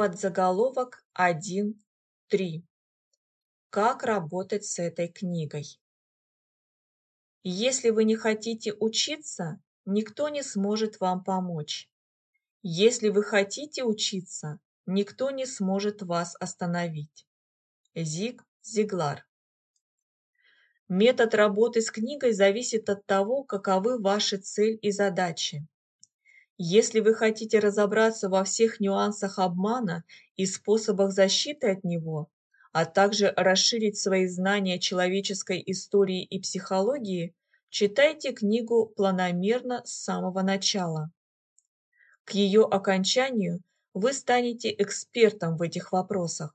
Подзаголовок 1.3. Как работать с этой книгой? Если вы не хотите учиться, никто не сможет вам помочь. Если вы хотите учиться, никто не сможет вас остановить. Зиг Зиглар Метод работы с книгой зависит от того, каковы ваши цель и задачи. Если вы хотите разобраться во всех нюансах обмана и способах защиты от него, а также расширить свои знания человеческой истории и психологии, читайте книгу планомерно с самого начала. К ее окончанию вы станете экспертом в этих вопросах.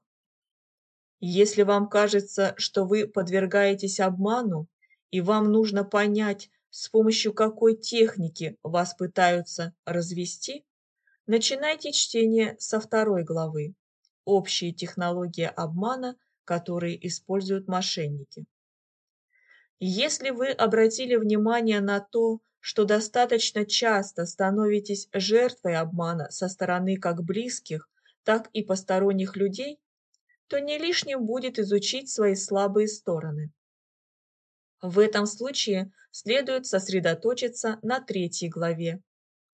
Если вам кажется, что вы подвергаетесь обману, и вам нужно понять, с помощью какой техники вас пытаются развести, начинайте чтение со второй главы «Общие технологии обмана, которые используют мошенники». Если вы обратили внимание на то, что достаточно часто становитесь жертвой обмана со стороны как близких, так и посторонних людей, то не лишним будет изучить свои слабые стороны. В этом случае следует сосредоточиться на третьей главе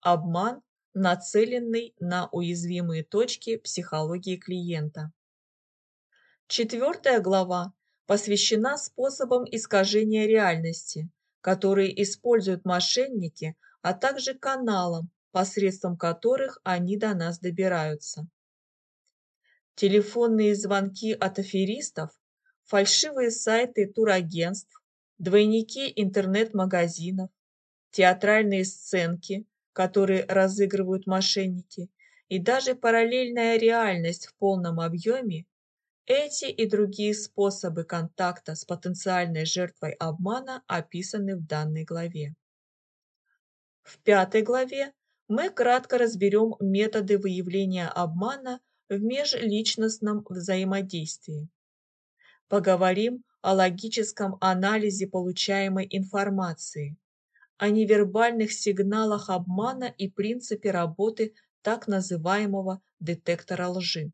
«Обман, нацеленный на уязвимые точки психологии клиента». Четвертая глава посвящена способам искажения реальности, которые используют мошенники, а также каналам, посредством которых они до нас добираются телефонные звонки от аферистов, фальшивые сайты турагентств, двойники интернет-магазинов, театральные сценки, которые разыгрывают мошенники, и даже параллельная реальность в полном объеме эти и другие способы контакта с потенциальной жертвой обмана описаны в данной главе. В пятой главе мы кратко разберем методы выявления обмана в межличностном взаимодействии. Поговорим о логическом анализе получаемой информации, о невербальных сигналах обмана и принципе работы так называемого детектора лжи.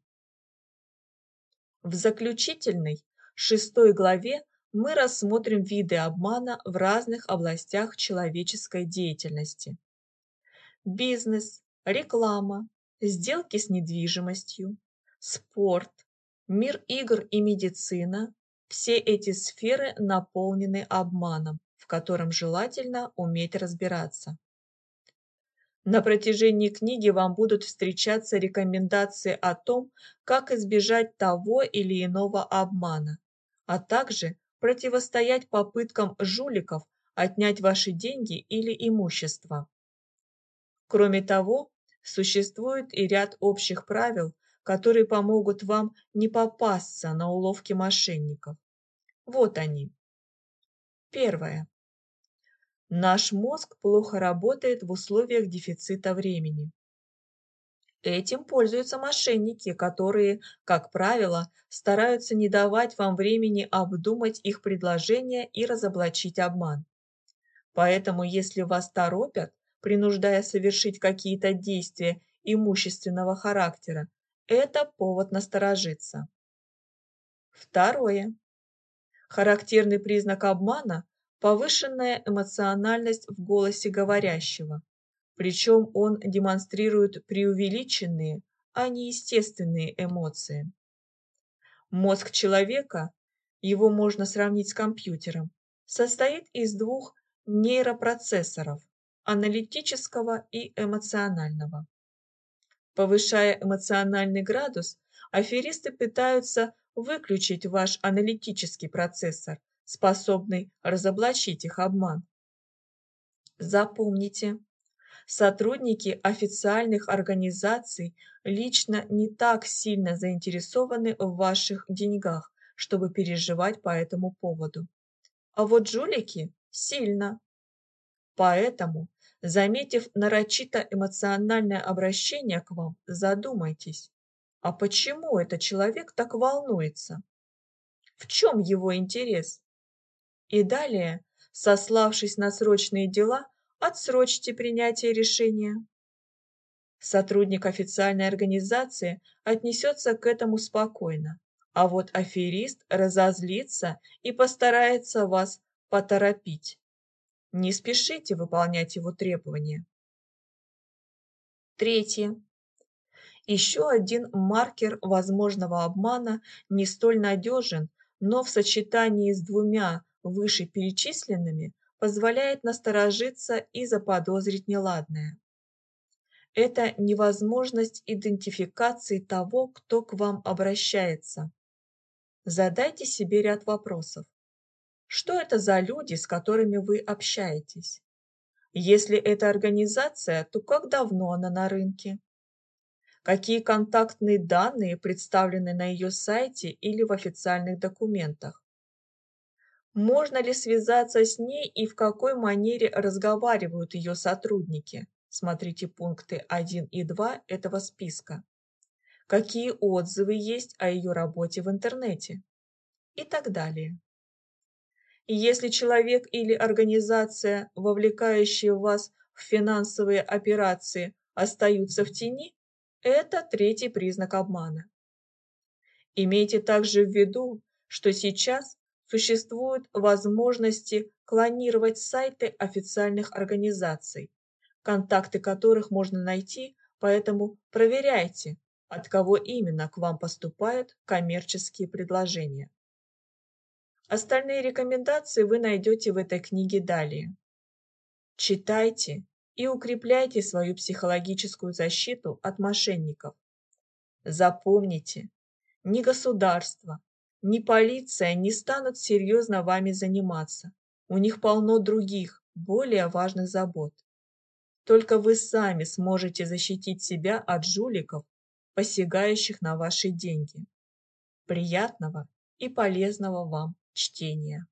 В заключительной, шестой главе мы рассмотрим виды обмана в разных областях человеческой деятельности. Бизнес, реклама, сделки с недвижимостью, спорт, мир игр и медицина – все эти сферы наполнены обманом, в котором желательно уметь разбираться. На протяжении книги вам будут встречаться рекомендации о том, как избежать того или иного обмана, а также противостоять попыткам жуликов отнять ваши деньги или имущество. Кроме того, Существует и ряд общих правил, которые помогут вам не попасться на уловки мошенников. Вот они. Первое. Наш мозг плохо работает в условиях дефицита времени. Этим пользуются мошенники, которые, как правило, стараются не давать вам времени обдумать их предложение и разоблачить обман. Поэтому, если вас торопят, принуждая совершить какие-то действия имущественного характера, это повод насторожиться. Второе. Характерный признак обмана – повышенная эмоциональность в голосе говорящего, причем он демонстрирует преувеличенные, а не естественные эмоции. Мозг человека, его можно сравнить с компьютером, состоит из двух нейропроцессоров аналитического и эмоционального. Повышая эмоциональный градус, аферисты пытаются выключить ваш аналитический процессор, способный разоблачить их обман. Запомните, сотрудники официальных организаций лично не так сильно заинтересованы в ваших деньгах, чтобы переживать по этому поводу. А вот жулики сильно. Поэтому Заметив нарочито эмоциональное обращение к вам, задумайтесь, а почему этот человек так волнуется? В чем его интерес? И далее, сославшись на срочные дела, отсрочьте принятие решения. Сотрудник официальной организации отнесется к этому спокойно, а вот аферист разозлится и постарается вас поторопить. Не спешите выполнять его требования. Третье. Еще один маркер возможного обмана не столь надежен, но в сочетании с двумя вышеперечисленными позволяет насторожиться и заподозрить неладное. Это невозможность идентификации того, кто к вам обращается. Задайте себе ряд вопросов. Что это за люди, с которыми вы общаетесь? Если это организация, то как давно она на рынке? Какие контактные данные представлены на ее сайте или в официальных документах? Можно ли связаться с ней и в какой манере разговаривают ее сотрудники? Смотрите пункты 1 и 2 этого списка. Какие отзывы есть о ее работе в интернете? И так далее. Если человек или организация, вовлекающие вас в финансовые операции, остаются в тени, это третий признак обмана. Имейте также в виду, что сейчас существуют возможности клонировать сайты официальных организаций, контакты которых можно найти, поэтому проверяйте, от кого именно к вам поступают коммерческие предложения. Остальные рекомендации вы найдете в этой книге далее. Читайте и укрепляйте свою психологическую защиту от мошенников. Запомните, ни государство, ни полиция не станут серьезно вами заниматься. У них полно других, более важных забот. Только вы сами сможете защитить себя от жуликов, посягающих на ваши деньги. Приятного и полезного вам чтения.